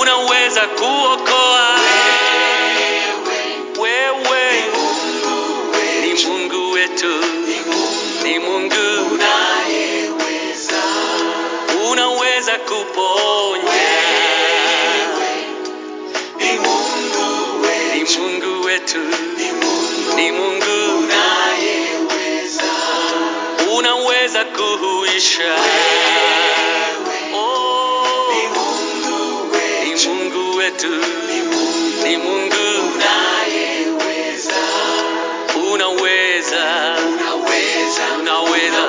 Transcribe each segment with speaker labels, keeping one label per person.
Speaker 1: unaweza kuokoa. Wewe ni mungu wetu. Ni mungu unaweza kuponya. Mungu wetu. Ni mungu unaweza. Kuhuisha. wewe. Wetu, ni Mungu unaweza, unaweza,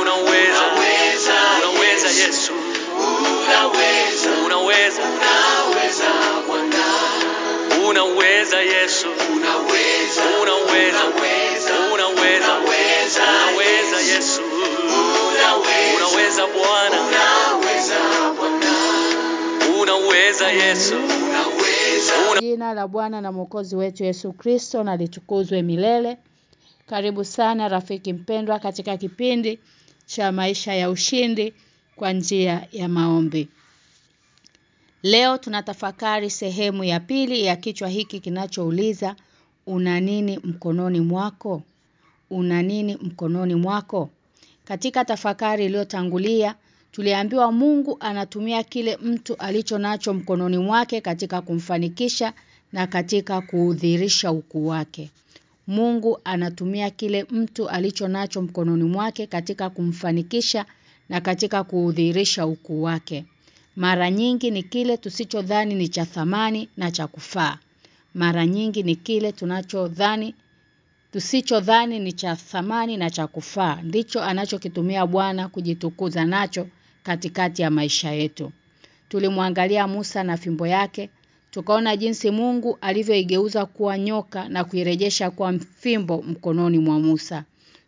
Speaker 1: unaweza, unaweza. Yesu, unaweza, unaweza Yesu, unaweza, unaweza Yesu, una
Speaker 2: Jina la Bwana na Mwokozi wetu Yesu Kristo na litukuzwe milele. Karibu sana rafiki mpendwa katika kipindi cha maisha ya ushindi kwa njia ya maombi. Leo tunatafakari sehemu ya pili ya kichwa hiki kinachouliza una nini mkononi mwako? Una nini mkononi mwako? Katika tafakari iliyotangulia tuliambiwa Mungu anatumia kile mtu alicho nacho mkononi mwake katika kumfanikisha na katika kuudhirisha ukuu wake. Mungu anatumia kile mtu alicho nacho mkononi mwake katika kumfanikisha na katika kuudhirisha ukuu wake. Mara nyingi ni kile tusichodhani ni cha thamani na cha kufaa. Mara nyingi ni kile tunachodhani tusichodhani ni cha thamani na cha kufaa. Ndicho anachokitumia Bwana kujitukuza nacho katikati ya maisha yetu. Tulimwangalia Musa na fimbo yake, tukaona jinsi Mungu alivyoigeuza kuwa nyoka na kuirejesha kuwa fimbo mkononi mwa Musa.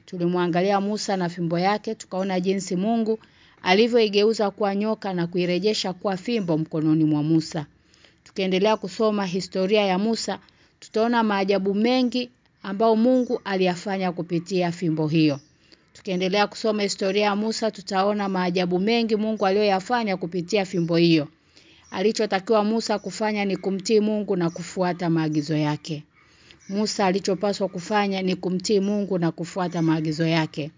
Speaker 2: Tulimwangalia Musa na fimbo yake, tukaona jinsi Mungu alivyoigeuza kuwa nyoka na kuirejesha kuwa fimbo mkononi mwa Musa. Tukiendelea kusoma historia ya Musa, tutaona maajabu mengi ambao Mungu aliyafanya kupitia fimbo hiyo. Tukiendelea kusoma historia ya Musa tutaona maajabu mengi Mungu aliyoyafanya kupitia fimbo hiyo. Alichotakiwa Musa kufanya ni kumtii Mungu na kufuata maagizo yake. Musa alichopaswa kufanya ni kumtii Mungu na kufuata maagizo yake.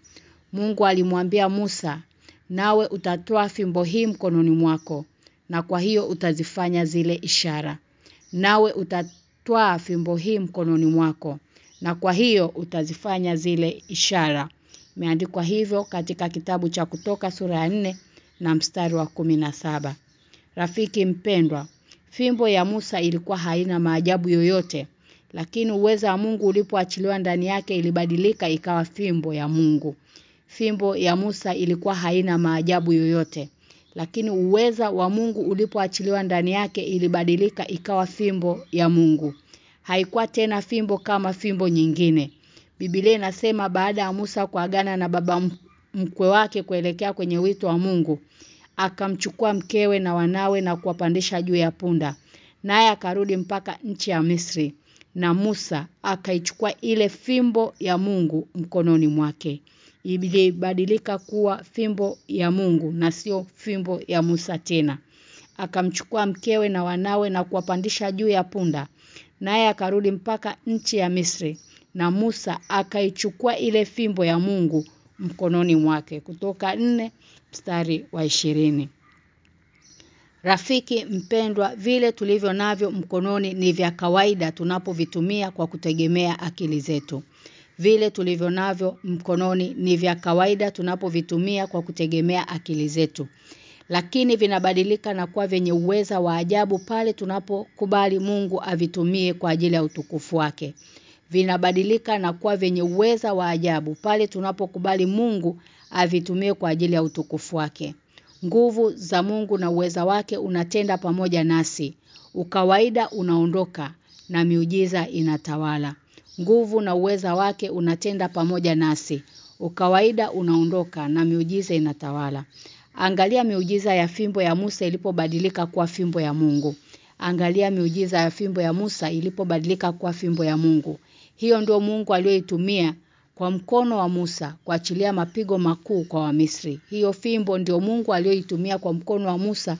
Speaker 2: Mungu alimwambia Musa, "Nawe utatoa fimbo hii mkononi mwako, na kwa hiyo utazifanya zile ishara. Nawe utatwaa fimbo hii mkononi mwako, na kwa hiyo utazifanya zile ishara." Imeandikwa hivyo katika kitabu cha kutoka sura ya 4 na mstari wa 17. Rafiki mpendwa, fimbo ya Musa ilikuwa haina maajabu yoyote, lakini uweza wa Mungu ulipoachiliwa ndani yake ilibadilika ikawa fimbo ya Mungu. Fimbo ya Musa ilikuwa haina maajabu yoyote, lakini uweza wa Mungu ulipoachiliwa ndani yake ilibadilika ikawa fimbo ya Mungu. Haikuwa tena fimbo kama fimbo nyingine. Biblia inasema baada ya Musa kuagana na baba mkwe wake kuelekea kwenye wito wa Mungu, akamchukua mkewe na wanawe na kuwapandisha juu ya punda. Naye akarudi mpaka nchi ya Misri na Musa akaichukua ile fimbo ya Mungu mkononi mwake. Ilibadilika kuwa fimbo ya Mungu na sio fimbo ya Musa tena. Akamchukua mkewe na wanawe na kuwapandisha juu ya punda. Naye akarudi mpaka nchi ya Misri na Musa akaichukua ile fimbo ya Mungu mkononi mwake kutoka nne mstari wa ishirini Rafiki mpendwa vile tulivyo navyo mkononi ni vya kawaida tunapovitumia kwa kutegemea akili zetu. Vile tulivyo navyo mkononi ni vya kawaida tunapovitumia kwa kutegemea akili zetu. Lakini vinabadilika na kuwa vyenye uweza wa ajabu pale tunapokubali Mungu avitumie kwa ajili ya utukufu wake vinabadilika na kuwa vyenye uweza wa ajabu pale tunapokubali Mungu avitumie kwa ajili ya utukufu wake. Nguvu za Mungu na uweza wake unatenda pamoja nasi. Ukawaida unaondoka na miujiza inatawala. Nguvu na uweza wake unatenda pamoja nasi. Ukawaida unaondoka na miujiza inatawala. Angalia miujiza ya fimbo ya Musa ilipobadilika kuwa fimbo ya Mungu. Angalia miujiza ya fimbo ya Musa ilipobadilika kuwa fimbo ya Mungu. Hiyo ndio Mungu aliyoitumia kwa mkono wa Musa kuachilia mapigo makuu kwa Wamisri. Hiyo fimbo ndio Mungu aliyoitumia kwa mkono wa Musa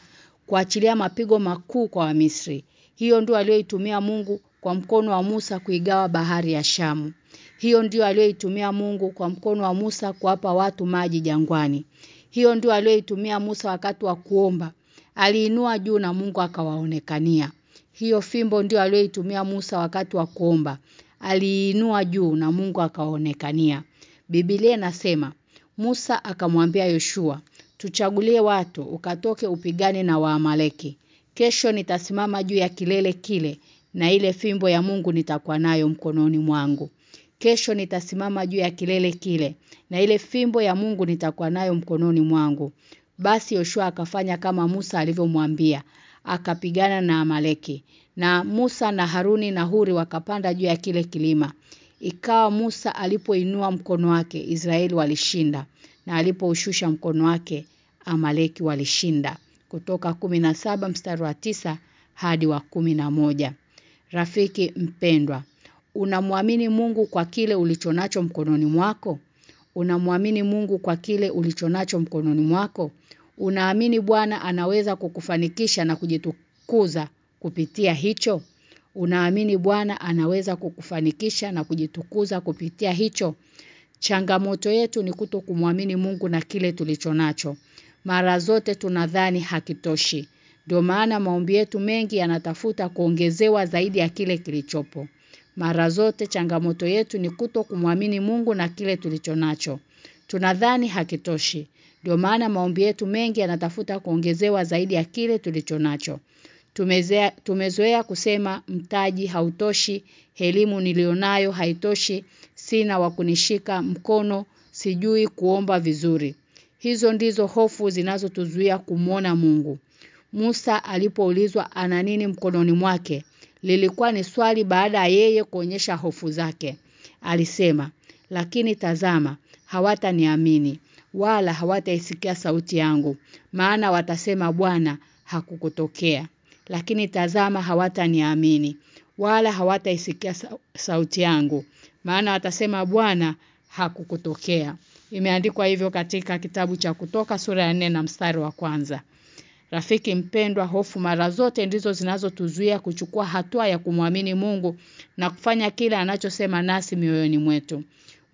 Speaker 2: kuachilia mapigo makuu kwa Wamisri. Hiyo ndio aliyoitumia Mungu kwa mkono wa Musa kuigawa bahari ya Shamu. Hiyo ndio aliyoitumia Mungu kwa mkono wa Musa kuwapa watu maji jangwani. Hiyo ndio aliyoitumia Musa wakati wa kuomba. Aliinua juu na Mungu akawaonekania. Hiyo fimbo ndio aliyoitumia Musa wakati wa kuomba. Aliinua juu na Mungu akaonekania. Biblia inasema Musa akamwambia Yoshua, "Tuchagulie watu ukatoke upigane na Waamaleki. Kesho nitasimama juu ya kilele kile na ile fimbo ya Mungu nitakuwa nayo mkononi mwangu. Kesho nitasimama juu ya kilele kile na ile fimbo ya Mungu nitakuwa nayo mkononi mwangu." Basi Yoshua akafanya kama Musa alivyomwambia, akapigana na Amaleki. Na Musa na Haruni na Huri wakapanda juu ya kile kilima. Ikawa Musa alipoinua mkono wake, Israeli walishinda, na alipoushusha mkono wake, Amaleki walishinda. Kutoka 17 mstari wa tisa hadi wa moja Rafiki mpendwa, unamwamini Mungu kwa kile ulichonacho mkononi mwako? Unamwamini Mungu kwa kile ulichonacho mkononi mwako? Unaamini Bwana anaweza kukufanikisha na kujitukuza kupitia hicho? Unaamini Bwana anaweza kukufanikisha na kujitukuza kupitia hicho? Changamoto yetu ni kuto kumwamini Mungu na kile tulichonacho. Mara zote tunadhani hakitoshi. Ndio maana maombi yetu mengi yanatafuta kuongezewa zaidi ya kile kilichopo. Mara zote changamoto yetu ni kuto kumwamini Mungu na kile tulichonacho. Tunadhani hakitoshi. Ndio maana maombi yetu mengi yanatafuta kuongezewa zaidi ya kile tulichonacho. Tumezea tumezoea kusema mtaji hautoshi, elimu nilionayo haitoshi, sina wa kunishika mkono, sijui kuomba vizuri. Hizo ndizo hofu zinazotuzuia kumwona Mungu. Musa alipoulizwa ana nini mkononi mwake, lilikuwa ni swali baada ya yeye kuonyesha hofu zake. Alisema, lakini tazama, hawataniamini wala hawataisikia sauti yangu, maana watasema Bwana hakukutokea. Lakini tazama hawataniamini wala hawataisikia sauti yangu, maana watasema Bwana hakukutokea. Imeandikwa hivyo katika kitabu cha kutoka sura ya 4 na mstari wa kwanza. Rafiki mpendwa hofu mara zote ndizo zinazotuzuia kuchukua hatua ya kumwamini Mungu na kufanya kile anachosema nasi mioyoni mwetu.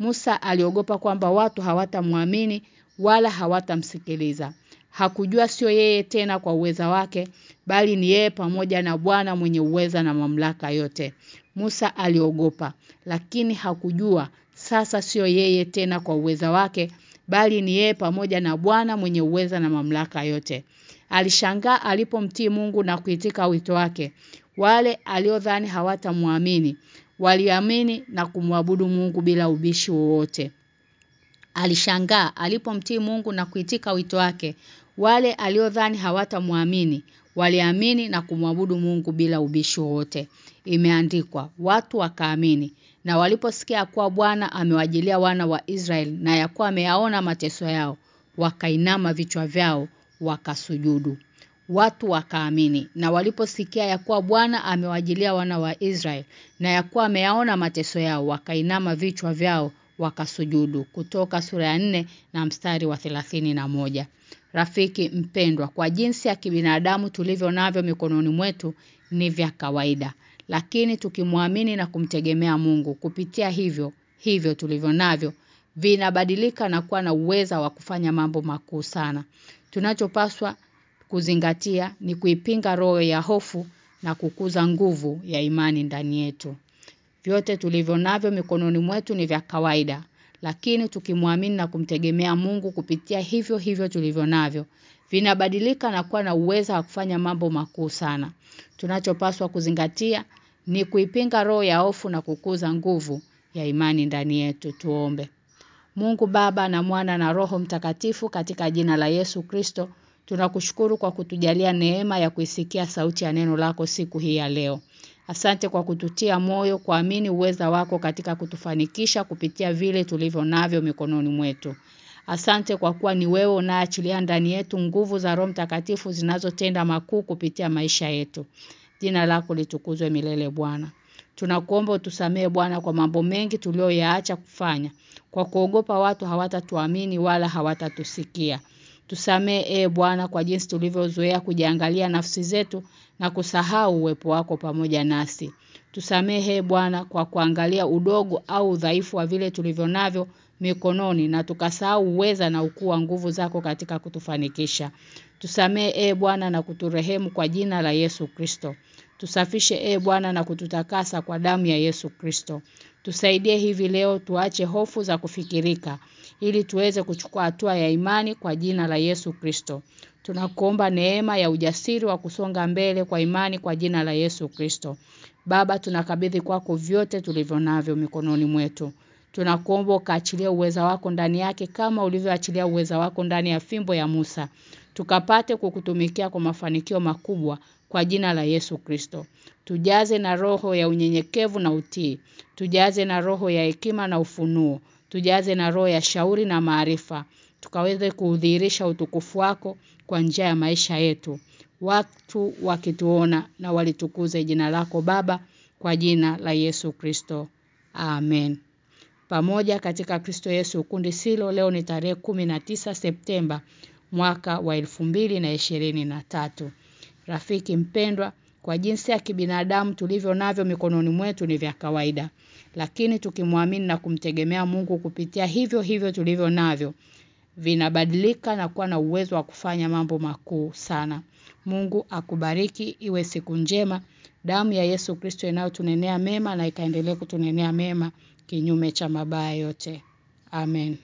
Speaker 2: Musa aliogopa kwamba watu hawatamwamini wala hawatamsikiliza. Hakujua sio yeye tena kwa uweza wake bali ni yeye pamoja na Bwana mwenye uweza na mamlaka yote. Musa aliogopa lakini hakujua sasa sio yeye tena kwa uweza wake bali ni yeye pamoja na Bwana mwenye uweza na mamlaka yote. Alishangaa alipomtii Mungu na kuitika wito wake. Wale aliodhani hawatamwamini waliamini na kumwabudu Mungu bila ubishi wowote. Alishangaa alipomtii Mungu na kuitika wito wake. Wale aliodhani hawatamwamini waliamini na kumwabudu Mungu bila ubishi wowote. Imeandikwa watu wakaamini na waliposikia kuwa Bwana amewajilia wana wa Israeli na yakuwa ameyaona mateso yao wakainama vichwa vyao wakasujudu. Watu wakaamini. Na waliposikia ya kuwa Bwana amewajilia wana wa Israeli na ya kuwa ameyaona mateso yao wakainama vichwa vyao wakasujudu. Kutoka sura ya nne na mstari wa na moja. Rafiki mpendwa kwa jinsi ya kibinadamu tulivyo navyo mikononi mwetu ni vya kawaida. Lakini tukimwamini na kumtegemea Mungu kupitia hivyo hivyo tulivyo navyo vinabadilika na kuwa na uweza wa kufanya mambo makuu sana. Tunachopaswa kuzingatia ni kuipinga roho ya hofu na kukuza nguvu ya imani ndani yetu. Vyote tulivyo navyo mikononi mwetu ni vya kawaida, lakini tukimwamini na kumtegemea Mungu kupitia hivyo hivyo tulivyo navyo, vinabadilika na kuwa na uwezo wa kufanya mambo makuu sana. Tunachopaswa kuzingatia ni kuipinga roho ya hofu na kukuza nguvu ya imani ndani yetu. Tuombe. Mungu Baba na Mwana na Roho Mtakatifu katika jina la Yesu Kristo Tunakushukuru kwa kutujalia neema ya kuisikia sauti ya neno lako siku hii ya leo. Asante kwa kututia moyo kuamini uweza wako katika kutufanikisha kupitia vile tulivyo navyo mikononi mwetu. Asante kwa kuwa ni wewe unaachilia ndani yetu nguvu za Roho Mtakatifu zinazotenda makuu kupitia maisha yetu. Jina lako litukuzwe milele Bwana. Tunakuomba utusamee Bwana kwa mambo mengi tulioyaacha kufanya. Kwa kuogopa watu hawatatuamini wala hawatatusikia. Tusamee e Bwana kwa jinsi tulivyozoea kujiangalia nafsi zetu na kusahau uwepo wako pamoja nasi. Tusamehe Bwana kwa kuangalia udogo au udhaifu wa vile tulivyo navyo mikononi na tukasahau uweza na ukuu wa nguvu zako katika kutufanikisha. Tusamee e Bwana na kuturehemu kwa jina la Yesu Kristo. Tusafishe e Bwana na kututakasa kwa damu ya Yesu Kristo. Tusaidie hivi leo tuache hofu za kufikirika ili tuweze kuchukua hatua ya imani kwa jina la Yesu Kristo. Tunakuomba neema ya ujasiri wa kusonga mbele kwa imani kwa jina la Yesu Kristo. Baba tunakabidhi kwako vyote tulivyo navyo mikononi mwetu. Tunakuomba ukaachilie uweza wako ndani yake kama ulivyoachilia uweza wako ndani ya fimbo ya Musa. Tukapate kukutumikia kwa mafanikio makubwa kwa jina la Yesu Kristo. Tujaze na roho ya unyenyekevu na utii. Tujaze na roho ya hekima na ufunuo. Tujaze na roho ya shauri na maarifa. Tukaweze kuudhihirisha utukufu wako kwa njia ya maisha yetu. Watu wakituona na walitukuze jina lako Baba kwa jina la Yesu Kristo. Amen. Pamoja katika Kristo Yesu kundi silo leo ni tarehe 19 Septemba mwaka wa 2023. Rafiki mpendwa kwa jinsi ya kibinadamu tulivyo navyo mikononi mwetu ni vya kawaida. Lakini tukimwamini na kumtegemea Mungu kupitia hivyo hivyo tulivyo navyo vinabadilika na kuwa na uwezo wa kufanya mambo makuu sana. Mungu akubariki iwe siku njema. Damu ya Yesu Kristo inayotunenea mema na ikaendelee kutunenea mema kinyume cha mabaya yote. Amen.